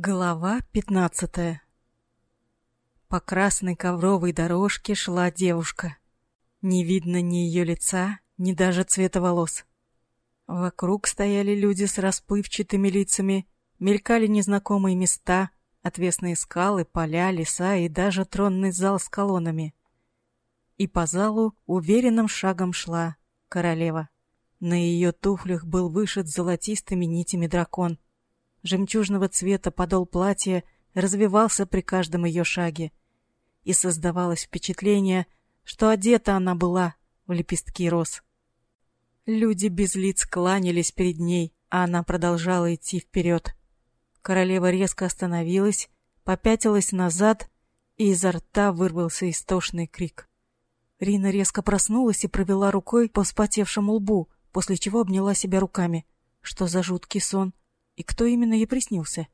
Глава пятнадцатая По красной ковровой дорожке шла девушка. Не видно ни ее лица, ни даже цвета волос. Вокруг стояли люди с расплывчатыми лицами, мелькали незнакомые места, отвесные скалы, поля, леса и даже тронный зал с колоннами. И по залу уверенным шагом шла королева. На ее туфлях был вышит золотистыми нитями дракон. Жемчужного цвета подол платья развивался при каждом ее шаге. И создавалось впечатление, что одета она была в лепестки роз. Люди без лиц кланялись перед ней, а она продолжала идти вперед. Королева резко остановилась, попятилась назад, и изо рта вырвался истошный крик. Рина резко проснулась и провела рукой по вспотевшему лбу, после чего обняла себя руками. Что за жуткий сон? И кто именно ей приснился?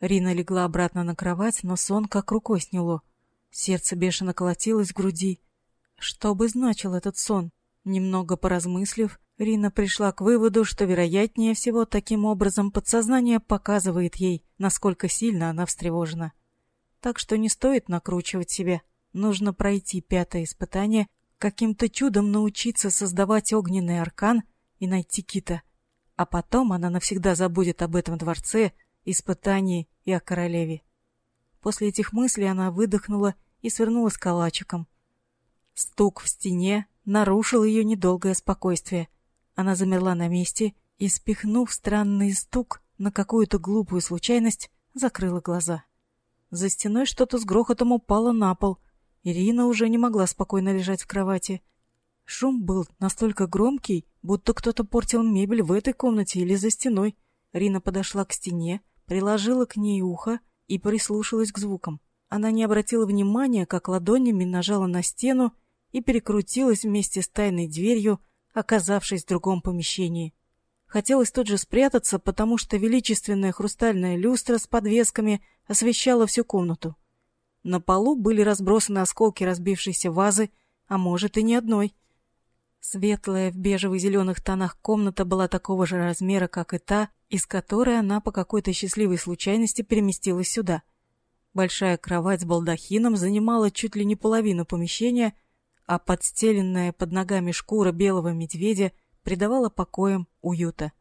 Рина легла обратно на кровать, но сон как рукой сняло. Сердце бешено колотилось в груди. Что бы значил этот сон? Немного поразмыслив, Рина пришла к выводу, что вероятнее всего таким образом подсознание показывает ей, насколько сильно она встревожена. Так что не стоит накручивать себя. Нужно пройти пятое испытание, каким-то чудом научиться создавать огненный аркан и найти Кита. А потом она навсегда забудет об этом дворце, испытании и о королеве. После этих мыслей она выдохнула и свернулась калачиком. Стук в стене нарушил ее недолгое спокойствие — она замерла на месте и, спихнув странный стук на какую-то глупую случайность, закрыла глаза. За стеной что-то с грохотом упало на пол. Ирина уже не могла спокойно лежать в кровати. Шум был настолько громкий, будто кто-то портил мебель в этой комнате или за стеной. Рина подошла к стене, приложила к ней ухо и прислушалась к звукам. Она не обратила внимания, как ладонями нажала на стену и перекрутилась вместе с тайной дверью, оказавшись в другом помещении. Хотелось тут же спрятаться, потому что величественная хрустальная люстра с подвесками освещала всю комнату. На полу были разбросаны осколки разбившейся вазы, а может и не одной. Светлая в бежево-зеленых тонах комната была такого же размера, как и та, из которой она по какой-то счастливой случайности переместилась сюда. Большая кровать с балдахином занимала чуть ли не половину помещения — а подстеленная под ногами шкура белого медведя придавала покоям уюта.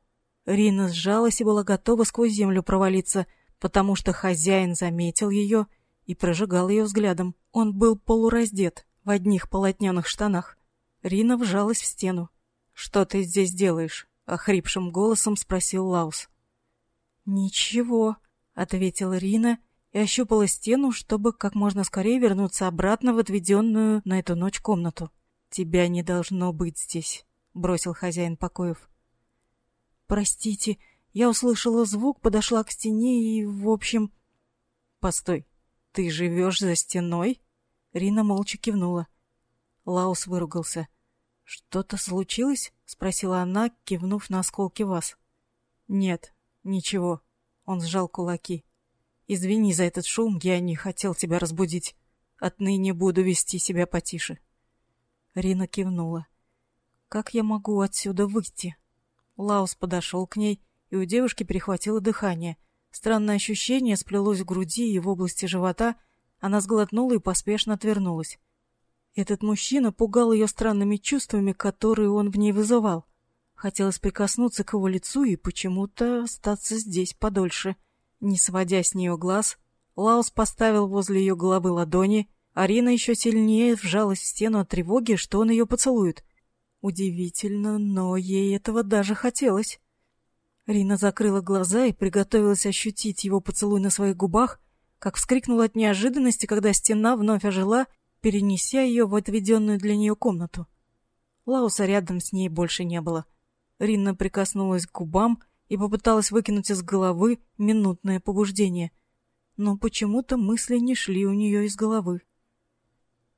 Рина сжалась и была готова сквозь землю провалиться, потому что хозяин заметил ее и прожигал ее взглядом. Он был полураздет, в одних полотняных штанах. Рина вжалась в стену. «Что ты здесь делаешь?» — охрипшим голосом спросил Лаус. «Ничего», — ответила Рина и ощупала стену, чтобы как можно скорее вернуться обратно в отведенную на эту ночь комнату. «Тебя не должно быть здесь», — бросил хозяин покоев. «Простите, я услышала звук, подошла к стене и, в общем...» «Постой, ты живешь за стеной?» Рина молча кивнула. Лаус выругался. «Что-то случилось?» — спросила она, кивнув на осколки вас. «Нет, ничего». Он сжал кулаки. Извини за этот шум, я не хотел тебя разбудить. Отныне буду вести себя потише. Рина кивнула. Как я могу отсюда выйти? Лаус подошел к ней, и у девушки перехватило дыхание. Странное ощущение сплелось в груди и в области живота. Она сглотнула и поспешно отвернулась. Этот мужчина пугал ее странными чувствами, которые он в ней вызывал. Хотелось прикоснуться к его лицу и почему-то остаться здесь подольше — не сводя с нее глаз, Лаус поставил возле ее головы ладони, Арина еще сильнее вжалась в стену от тревоги, что он ее поцелует. Удивительно, но ей этого даже хотелось. Рина закрыла глаза и приготовилась ощутить его поцелуй на своих губах, как вскрикнула от неожиданности, когда стена вновь ожила, перенеся ее в отведенную для нее комнату. Лауса рядом с ней больше не было. Рина прикоснулась к губам и попыталась выкинуть из головы минутное побуждение. Но почему-то мысли не шли у нее из головы.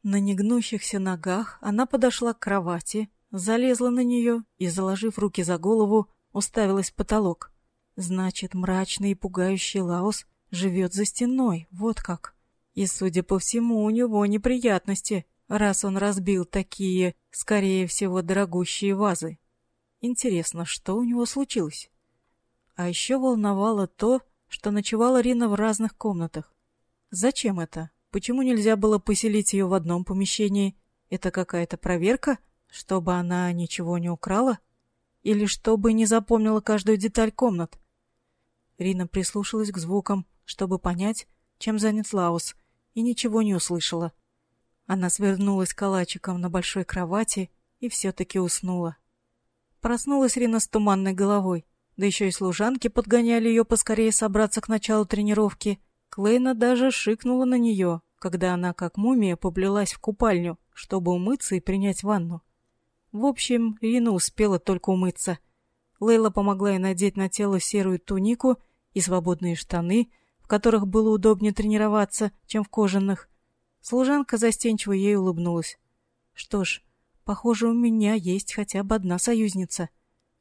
На негнущихся ногах она подошла к кровати, залезла на нее и, заложив руки за голову, уставилась в потолок. Значит, мрачный и пугающий Лаос живет за стеной, вот как. И, судя по всему, у него неприятности, раз он разбил такие, скорее всего, дорогущие вазы. Интересно, что у него случилось? А еще волновало то, что ночевала Рина в разных комнатах. Зачем это? Почему нельзя было поселить ее в одном помещении? Это какая-то проверка, чтобы она ничего не украла? Или чтобы не запомнила каждую деталь комнат? Рина прислушалась к звукам, чтобы понять, чем занят Лаус, и ничего не услышала. Она свернулась калачиком на большой кровати и все-таки уснула. Проснулась Рина с туманной головой, да еще и служанки подгоняли ее поскорее собраться к началу тренировки. Клейна даже шикнула на нее, когда она, как мумия, поблелась в купальню, чтобы умыться и принять ванну. В общем, Рина успела только умыться. Лейла помогла ей надеть на тело серую тунику и свободные штаны, которых было удобнее тренироваться, чем в кожаных. Служанка застенчиво ей улыбнулась. Что ж, похоже, у меня есть хотя бы одна союзница.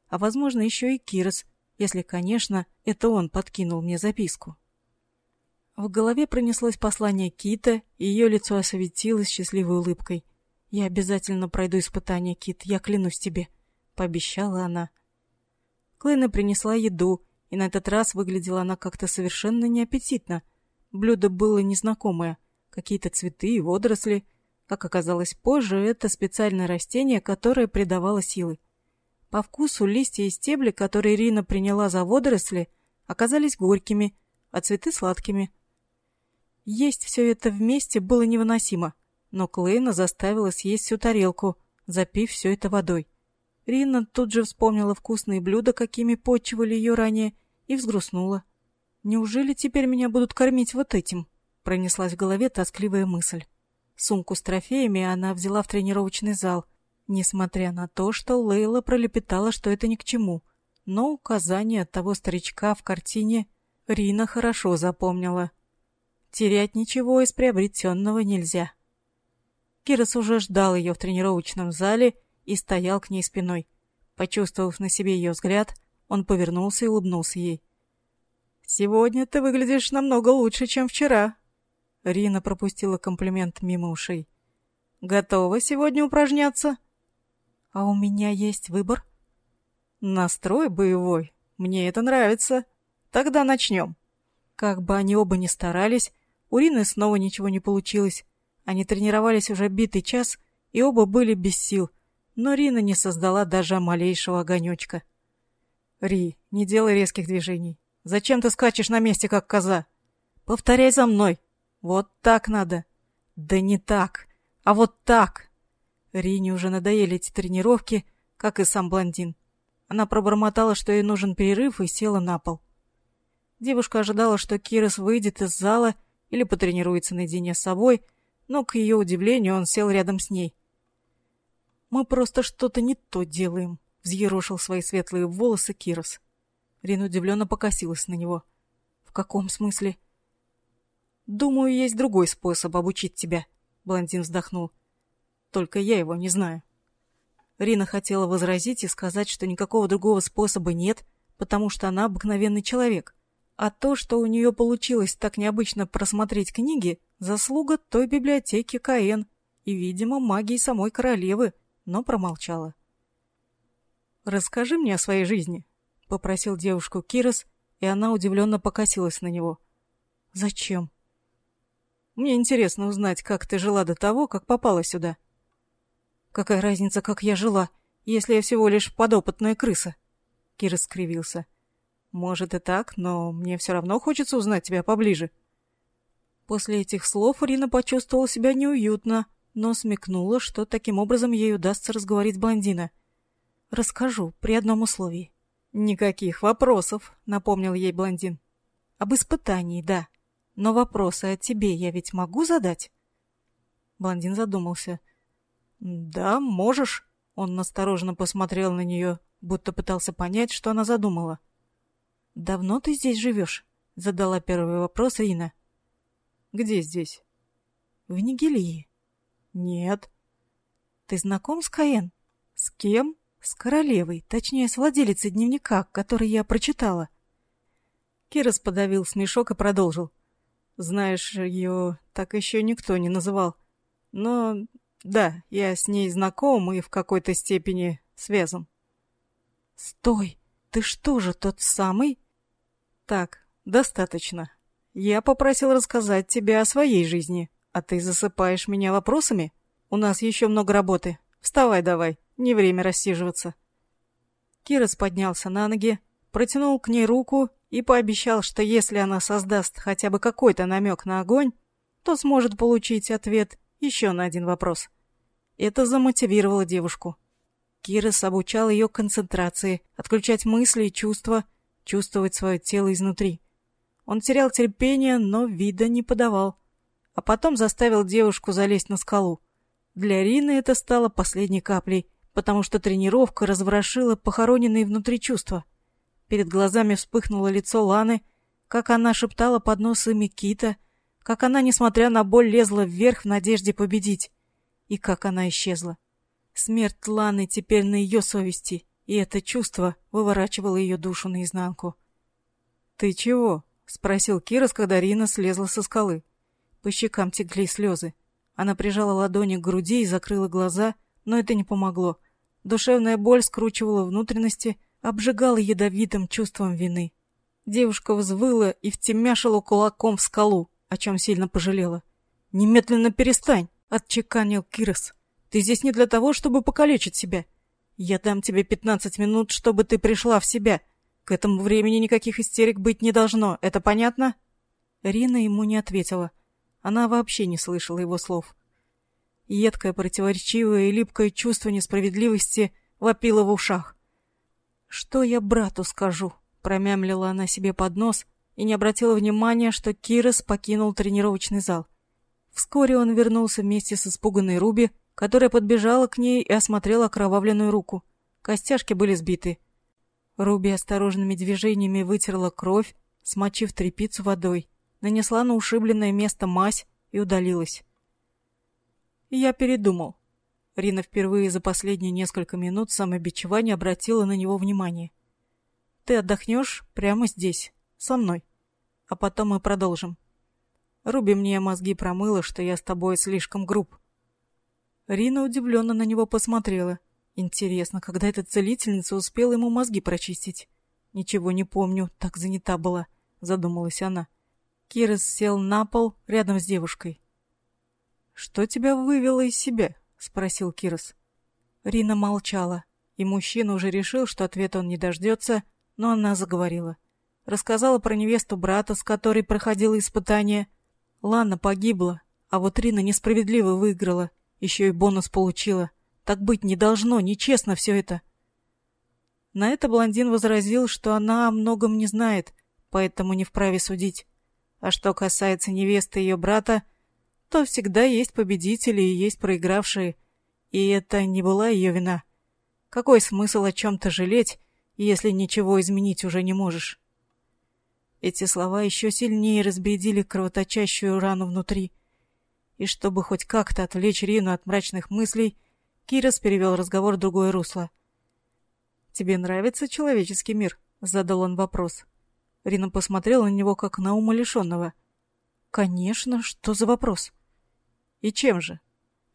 А возможно, еще и Кирос, если, конечно, это он подкинул мне записку. В голове пронеслось послание Кита, и ее лицо осветилось счастливой улыбкой. «Я обязательно пройду испытание, Кит, я клянусь тебе», — пообещала она. Клэна принесла еду, и на этот раз выглядела она как-то совершенно неаппетитно. Блюдо было незнакомое, какие-то цветы и водоросли. Как оказалось позже, это специальное растение, которое придавало силы. По вкусу листья и стебли, которые Ирина приняла за водоросли, оказались горькими, а цветы сладкими. Есть все это вместе было невыносимо, но Клейна заставила съесть всю тарелку, запив все это водой. Рина тут же вспомнила вкусные блюда, какими почивали ее ранее, и взгрустнула. «Неужели теперь меня будут кормить вот этим?» Пронеслась в голове тоскливая мысль. Сумку с трофеями она взяла в тренировочный зал, несмотря на то, что Лейла пролепетала, что это ни к чему. Но указание от того старичка в картине Рина хорошо запомнила. Терять ничего из приобретенного нельзя. Кирос уже ждал ее в тренировочном зале и стоял к ней спиной. Почувствовав на себе ее взгляд, он повернулся и улыбнулся ей. «Сегодня ты выглядишь намного лучше, чем вчера». Рина пропустила комплимент мимо ушей. «Готова сегодня упражняться?» «А у меня есть выбор?» «Настрой боевой. Мне это нравится. Тогда начнем». Как бы они оба ни старались, у Рины снова ничего не получилось. Они тренировались уже битый час, и оба были без сил, но Рина не создала даже малейшего огонечка. «Ри, не делай резких движений. Зачем ты скачешь на месте, как коза? Повторяй за мной. Вот так надо. Да не так, а вот так!» Рине уже надоели эти тренировки, как и сам блондин. Она пробормотала, что ей нужен перерыв, и села на пол. Девушка ожидала, что Кирос выйдет из зала или потренируется наедине с собой, но, к ее удивлению, он сел рядом с ней. «Мы просто что-то не то делаем», — взъерошил свои светлые волосы Кирос. Рин удивленно покосилась на него. «В каком смысле?» «Думаю, есть другой способ обучить тебя», — блондин вздохнул. «Только я его не знаю». Рина хотела возразить и сказать, что никакого другого способа нет, потому что она обыкновенный человек. А то, что у нее получилось так необычно просмотреть книги, заслуга той библиотеки Каэн и, видимо, магии самой королевы, но промолчала. «Расскажи мне о своей жизни», — попросил девушку Кирос, и она удивленно покосилась на него. «Зачем?» «Мне интересно узнать, как ты жила до того, как попала сюда». «Какая разница, как я жила, если я всего лишь подопытная крыса?» Кирос скривился. Может и так, но мне все равно хочется узнать тебя поближе. После этих слов Рина почувствовала себя неуютно, но смекнула, что таким образом ей удастся разговорить блондина. «Расскажу, при одном условии». «Никаких вопросов», — напомнил ей блондин. «Об испытании, да. Но вопросы о тебе я ведь могу задать?» Блондин задумался. «Да, можешь». Он настороженно посмотрел на нее, будто пытался понять, что она задумала. «Давно ты здесь живешь?» — задала первый вопрос Рина. «Где здесь?» «В Нигелии». «Нет». «Ты знаком с Каен?» «С кем?» «С королевой, точнее, с владелицей дневника, который я прочитала». Кирос подавил смешок и продолжил. «Знаешь, ее так еще никто не называл. Но да, я с ней знаком и в какой-то степени связан». «Стой! Ты что же, тот самый?» Так, «Достаточно. Я попросил рассказать тебе о своей жизни, а ты засыпаешь меня вопросами? У нас еще много работы. Вставай давай, не время рассиживаться». Кирос поднялся на ноги, протянул к ней руку и пообещал, что если она создаст хотя бы какой-то намек на огонь, то сможет получить ответ еще на один вопрос. Это замотивировало девушку. Кирос обучал ее концентрации, отключать мысли и чувства, чувствовать свое тело изнутри. Он терял терпение, но вида не подавал. А потом заставил девушку залезть на скалу. Для Рины это стало последней каплей, потому что тренировка разворошила похороненные внутри чувства. Перед глазами вспыхнуло лицо Ланы, как она шептала под нос имя Кита, как она, несмотря на боль, лезла вверх в надежде победить, и как она исчезла. Смерть Ланы теперь на ее совести, и это чувство выворачивало ее душу наизнанку. «Ты чего?» — спросил Кирос, когда Рина слезла со скалы. По щекам текли слезы. Она прижала ладони к груди и закрыла глаза, но это не помогло. Душевная боль скручивала внутренности, обжигала ядовитым чувством вины. Девушка взвыла и втемяшила кулаком в скалу, о чем сильно пожалела. «Немедленно перестань!» — отчеканил Кирос. «Ты здесь не для того, чтобы покалечить себя. Я дам тебе пятнадцать минут, чтобы ты пришла в себя, к этому времени никаких истерик быть не должно, это понятно? Рина ему не ответила. Она вообще не слышала его слов. Едкое, противоречивое и липкое чувство несправедливости вопило в ушах. «Что я брату скажу?» — промямлила она себе под нос и не обратила внимания, что Кирос покинул тренировочный зал. Вскоре он вернулся вместе с испуганной Руби, которая подбежала к ней и осмотрела окровавленную руку. Костяшки были сбиты. Руби осторожными движениями вытерла кровь, смочив тряпицу водой, нанесла на ушибленное место мазь и удалилась. Я передумал. Рина впервые за последние несколько минут самобичевания обратила на него внимание. Ты отдохнешь прямо здесь, со мной. А потом мы продолжим. Руби мне мозги промыла, что я с тобой слишком груб. Рина удивленно на него посмотрела. Интересно, когда эта целительница успела ему мозги прочистить? Ничего не помню, так занята была, задумалась она. Кирис сел на пол рядом с девушкой. Что тебя вывело из себя? спросил Кирис. Рина молчала, и мужчина уже решил, что ответа он не дождется, но она заговорила. Рассказала про невесту брата, с которой проходила испытание. Лана погибла, а вот Рина несправедливо выиграла, еще и бонус получила. Так быть не должно, нечестно все это. На это блондин возразил, что она о многом не знает, поэтому не вправе судить. А что касается невесты и ее брата, то всегда есть победители и есть проигравшие, и это не была ее вина. Какой смысл о чем-то жалеть, если ничего изменить уже не можешь? Эти слова еще сильнее разбедили кровоточащую рану внутри. И чтобы хоть как-то отвлечь Рину от мрачных мыслей, Кирос перевел разговор в другое русло. «Тебе нравится человеческий мир?» — задал он вопрос. Рина посмотрела на него, как на умалишенного. «Конечно, что за вопрос?» «И чем же?»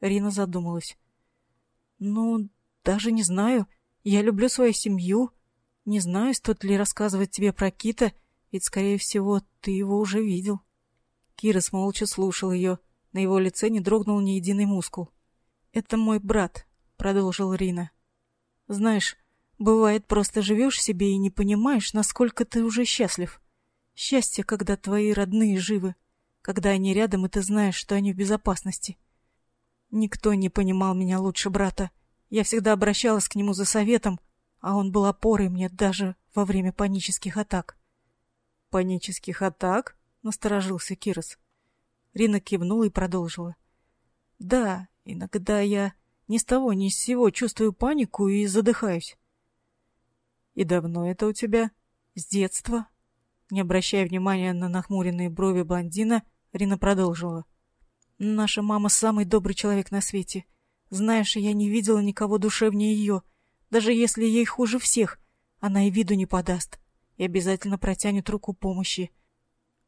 Рина задумалась. «Ну, даже не знаю. Я люблю свою семью. Не знаю, стоит ли рассказывать тебе про Кита, ведь, скорее всего, ты его уже видел». Кирос молча слушал ее. На его лице не дрогнул ни единый мускул. «Это мой брат», — продолжил Рина. «Знаешь, бывает, просто живешь себе и не понимаешь, насколько ты уже счастлив. Счастье, когда твои родные живы, когда они рядом, и ты знаешь, что они в безопасности. Никто не понимал меня лучше брата. Я всегда обращалась к нему за советом, а он был опорой мне даже во время панических атак». «Панических атак?» — насторожился Кирос. Рина кивнула и продолжила. «Да, Иногда я ни с того ни с сего чувствую панику и задыхаюсь. И давно это у тебя? С детства? Не обращая внимания на нахмуренные брови блондина, Рина продолжила. Наша мама самый добрый человек на свете. Знаешь, я не видела никого душевнее ее. Даже если ей хуже всех, она и виду не подаст. И обязательно протянет руку помощи.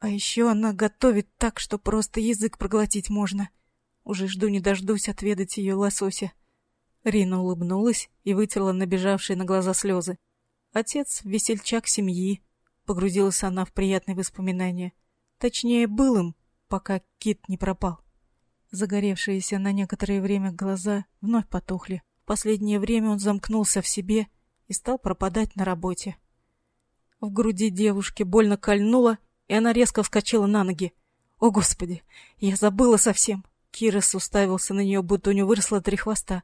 А еще она готовит так, что просто язык проглотить можно. — уже жду не дождусь отведать ее лосося. Рина улыбнулась и вытерла набежавшие на глаза слезы. Отец — весельчак семьи. Погрузилась она в приятные воспоминания. Точнее, был им, пока кит не пропал. Загоревшиеся на некоторое время глаза вновь потухли. В последнее время он замкнулся в себе и стал пропадать на работе. В груди девушки больно кольнуло, и она резко вскочила на ноги. «О, Господи! Я забыла совсем!» Кирос уставился на нее, будто у него выросло три хвоста.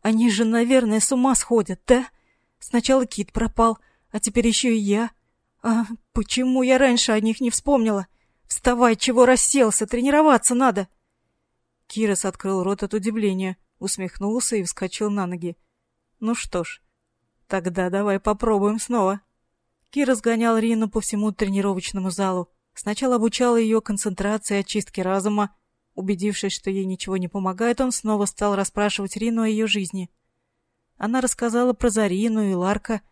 «Они же, наверное, с ума сходят, да? Сначала Кит пропал, а теперь еще и я. А почему я раньше о них не вспомнила? Вставай, чего расселся, тренироваться надо!» Кирос открыл рот от удивления, усмехнулся и вскочил на ноги. «Ну что ж, тогда давай попробуем снова». Кир разгонял Рину по всему тренировочному залу. Сначала обучал ее концентрации и очистке разума. Убедившись, что ей ничего не помогает, он снова стал расспрашивать Рину о ее жизни. Она рассказала про Зарину и Ларка,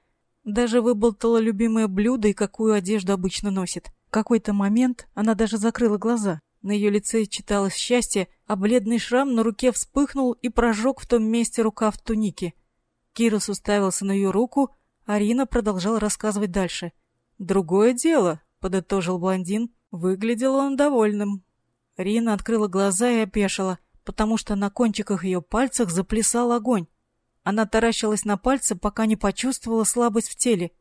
даже выболтала любимое блюдо и какую одежду обычно носит. В какой-то момент она даже закрыла глаза. На ее лице читалось счастье, а бледный шрам на руке вспыхнул и прожег в том месте рукав туники. Кирос уставился на ее руку, Арина продолжала рассказывать дальше. «Другое дело», — подытожил блондин. Выглядел он довольным. Рина открыла глаза и опешила, потому что на кончиках ее пальцев заплясал огонь. Она таращилась на пальцы, пока не почувствовала слабость в теле.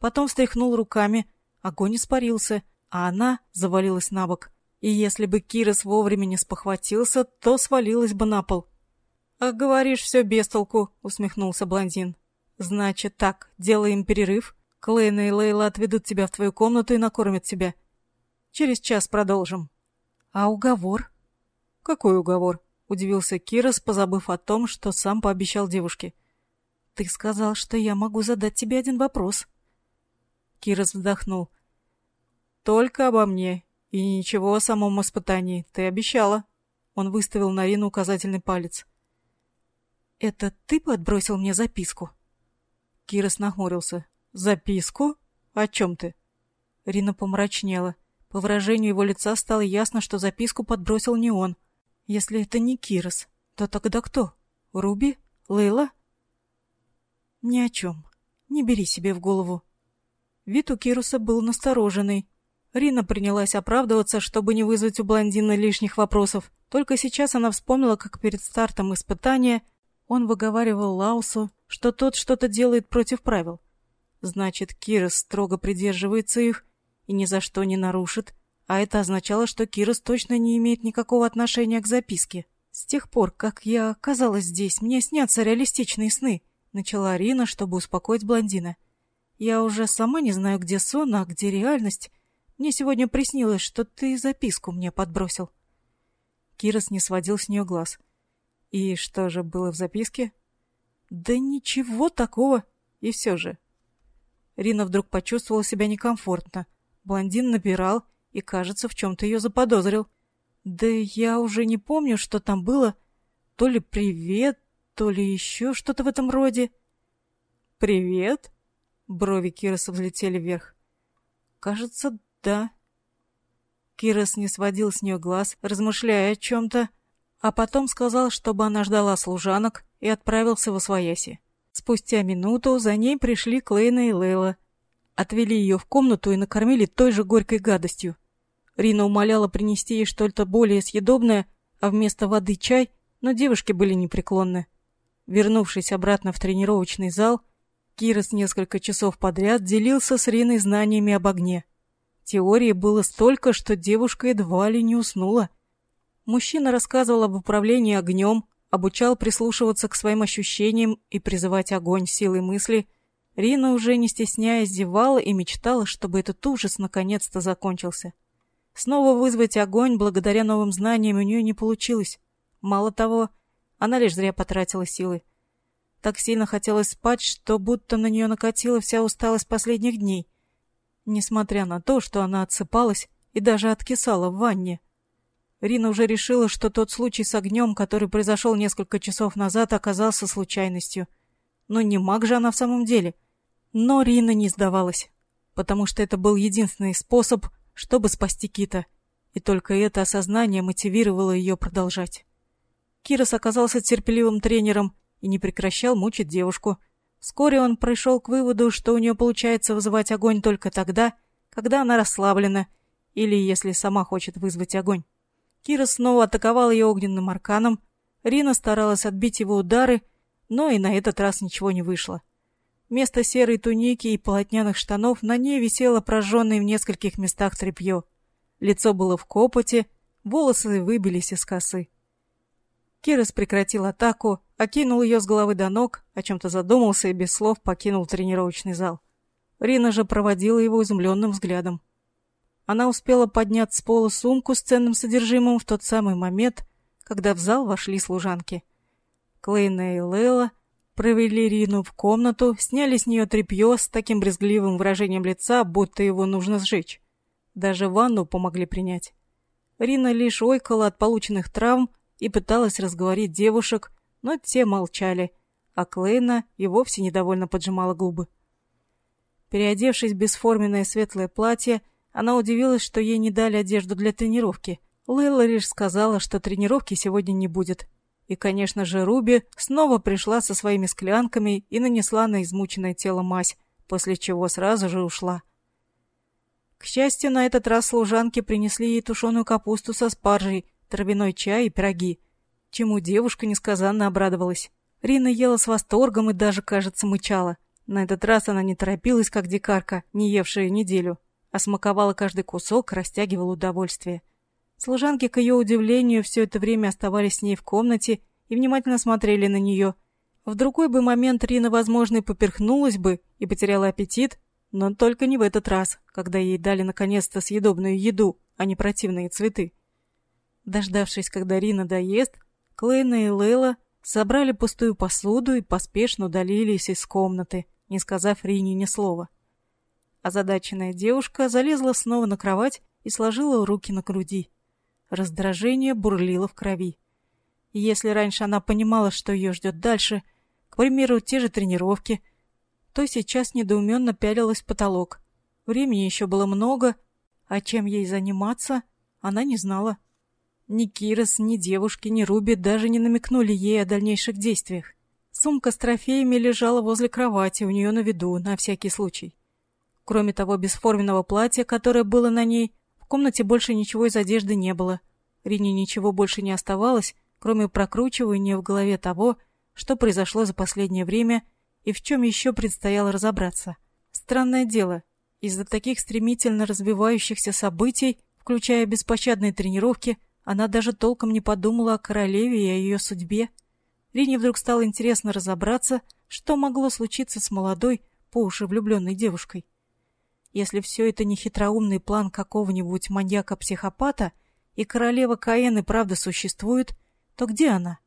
Потом встряхнул руками, огонь испарился, а она завалилась на бок. И если бы Кирос вовремя не спохватился, то свалилась бы на пол. «А говоришь, все без толку», — усмехнулся блондин. Значит так, делаем перерыв. Клейна и Лейла отведут тебя в твою комнату и накормят тебя. Через час продолжим. А уговор? Какой уговор? Удивился Кирос, позабыв о том, что сам пообещал девушке. Ты сказал, что я могу задать тебе один вопрос. Кирос вздохнул. Только обо мне и ничего о самом испытании. Ты обещала. Он выставил на Рину указательный палец. Это ты подбросил мне записку? Кирос нахмурился. «Записку? О чем ты?» Рина помрачнела. По выражению его лица стало ясно, что записку подбросил не он. Если это не Кирос, то тогда кто? Руби? Лейла? Ни о чем. Не бери себе в голову. Вид у Кируса был настороженный. Рина принялась оправдываться, чтобы не вызвать у блондина лишних вопросов. Только сейчас она вспомнила, как перед стартом испытания он выговаривал Лаусу, что тот что-то делает против правил. Значит, Кирос строго придерживается их и ни за что не нарушит, а это означало, что Кирос точно не имеет никакого отношения к записке. С тех пор, как я оказалась здесь, мне снятся реалистичные сны, начала Арина, чтобы успокоить блондина. Я уже сама не знаю, где сон, а где реальность. Мне сегодня приснилось, что ты записку мне подбросил. Кирос не сводил с нее глаз. И что же было в записке? Да ничего такого. И все же. Рина вдруг почувствовала себя некомфортно. Блондин набирал и, кажется, в чем-то ее заподозрил. Да я уже не помню, что там было. То ли привет, то ли еще что-то в этом роде. «Привет?» Брови Кироса взлетели вверх. «Кажется, да». Кирос не сводил с нее глаз, размышляя о чем-то, а потом сказал, чтобы она ждала служанок и отправился в Освояси. Спустя минуту за ней пришли Клейна и Лейла. Отвели ее в комнату и накормили той же горькой гадостью. Рина умоляла принести ей что-то более съедобное, а вместо воды чай, но девушки были непреклонны. Вернувшись обратно в тренировочный зал, Кирос несколько часов подряд делился с Риной знаниями об огне. Теории было столько, что девушка едва ли не уснула. Мужчина рассказывал об управлении огнем, обучал прислушиваться к своим ощущениям и призывать огонь силой мысли. Рина уже не стесняясь зевала и мечтала, чтобы этот ужас наконец-то закончился. Снова вызвать огонь благодаря новым знаниям у нее не получилось. Мало того, она лишь зря потратила силы. Так сильно хотелось спать, что будто на нее накатила вся усталость последних дней. Несмотря на то, что она отсыпалась и даже откисала в ванне. Рина уже решила, что тот случай с огнем, который произошел несколько часов назад, оказался случайностью. Но не маг же она в самом деле. Но Рина не сдавалась, потому что это был единственный способ, чтобы спасти Кита. И только это осознание мотивировало ее продолжать. Кирос оказался терпеливым тренером и не прекращал мучить девушку. Вскоре он пришел к выводу, что у нее получается вызывать огонь только тогда, когда она расслаблена или если сама хочет вызвать огонь. Кира снова атаковал ее огненным арканом. Рина старалась отбить его удары, но и на этот раз ничего не вышло. Вместо серой туники и полотняных штанов на ней висело прожженное в нескольких местах тряпье. Лицо было в копоте, волосы выбились из косы. Кирос прекратил атаку, окинул ее с головы до ног, о чем-то задумался и без слов покинул тренировочный зал. Рина же проводила его изумленным взглядом. Она успела поднять с пола сумку с ценным содержимым в тот самый момент, когда в зал вошли служанки. Клейна и Лейла провели Рину в комнату, сняли с нее тряпье с таким брезгливым выражением лица, будто его нужно сжечь. Даже ванну помогли принять. Рина лишь ойкала от полученных травм и пыталась разговорить девушек, но те молчали, а Клейна и вовсе недовольно поджимала губы. Переодевшись в бесформенное светлое платье, она удивилась, что ей не дали одежду для тренировки. Лейла лишь сказала, что тренировки сегодня не будет. И, конечно же, Руби снова пришла со своими склянками и нанесла на измученное тело мазь, после чего сразу же ушла. К счастью, на этот раз служанки принесли ей тушеную капусту со спаржей, травяной чай и пироги, чему девушка несказанно обрадовалась. Рина ела с восторгом и даже, кажется, мычала. На этот раз она не торопилась, как дикарка, не евшая неделю а смаковала каждый кусок, растягивала удовольствие. Служанки, к ее удивлению, все это время оставались с ней в комнате и внимательно смотрели на нее. В другой бы момент Рина, возможно, и поперхнулась бы и потеряла аппетит, но только не в этот раз, когда ей дали наконец-то съедобную еду, а не противные цветы. Дождавшись, когда Рина доест, Клейна и Лейла собрали пустую посуду и поспешно удалились из комнаты, не сказав Рине ни слова. — Озадаченная девушка залезла снова на кровать и сложила руки на груди. Раздражение бурлило в крови. И если раньше она понимала, что ее ждет дальше, к примеру, те же тренировки, то сейчас недоуменно пялилась в потолок. Времени еще было много, а чем ей заниматься, она не знала. Ни Кирос, ни девушки, ни Руби даже не намекнули ей о дальнейших действиях. Сумка с трофеями лежала возле кровати у нее на виду, на всякий случай. Кроме того бесформенного платья, которое было на ней, комнате больше ничего из одежды не было. Рине ничего больше не оставалось, кроме прокручивания в голове того, что произошло за последнее время и в чем еще предстояло разобраться. Странное дело, из-за таких стремительно развивающихся событий, включая беспощадные тренировки, она даже толком не подумала о королеве и о ее судьбе. Рине вдруг стало интересно разобраться, что могло случиться с молодой, по уши влюбленной девушкой. Если все это не хитроумный план какого-нибудь маньяка-психопата, и королева Каэн правда существует, то где она?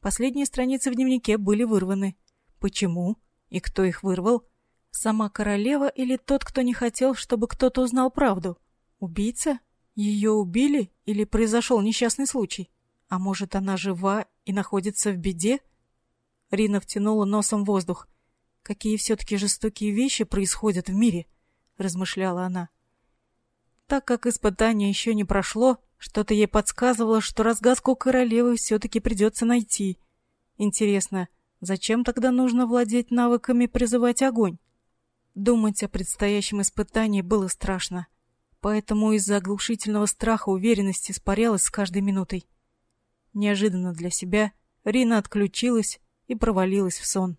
Последние страницы в дневнике были вырваны. Почему? И кто их вырвал? Сама королева или тот, кто не хотел, чтобы кто-то узнал правду? Убийца? Ее убили или произошел несчастный случай? А может, она жива и находится в беде? Рина втянула носом воздух. Какие все-таки жестокие вещи происходят в мире? — размышляла она. Так как испытание еще не прошло, что-то ей подсказывало, что разгадку королевы все-таки придется найти. Интересно, зачем тогда нужно владеть навыками призывать огонь? Думать о предстоящем испытании было страшно, поэтому из-за оглушительного страха уверенность испарялась с каждой минутой. Неожиданно для себя Рина отключилась и провалилась в сон.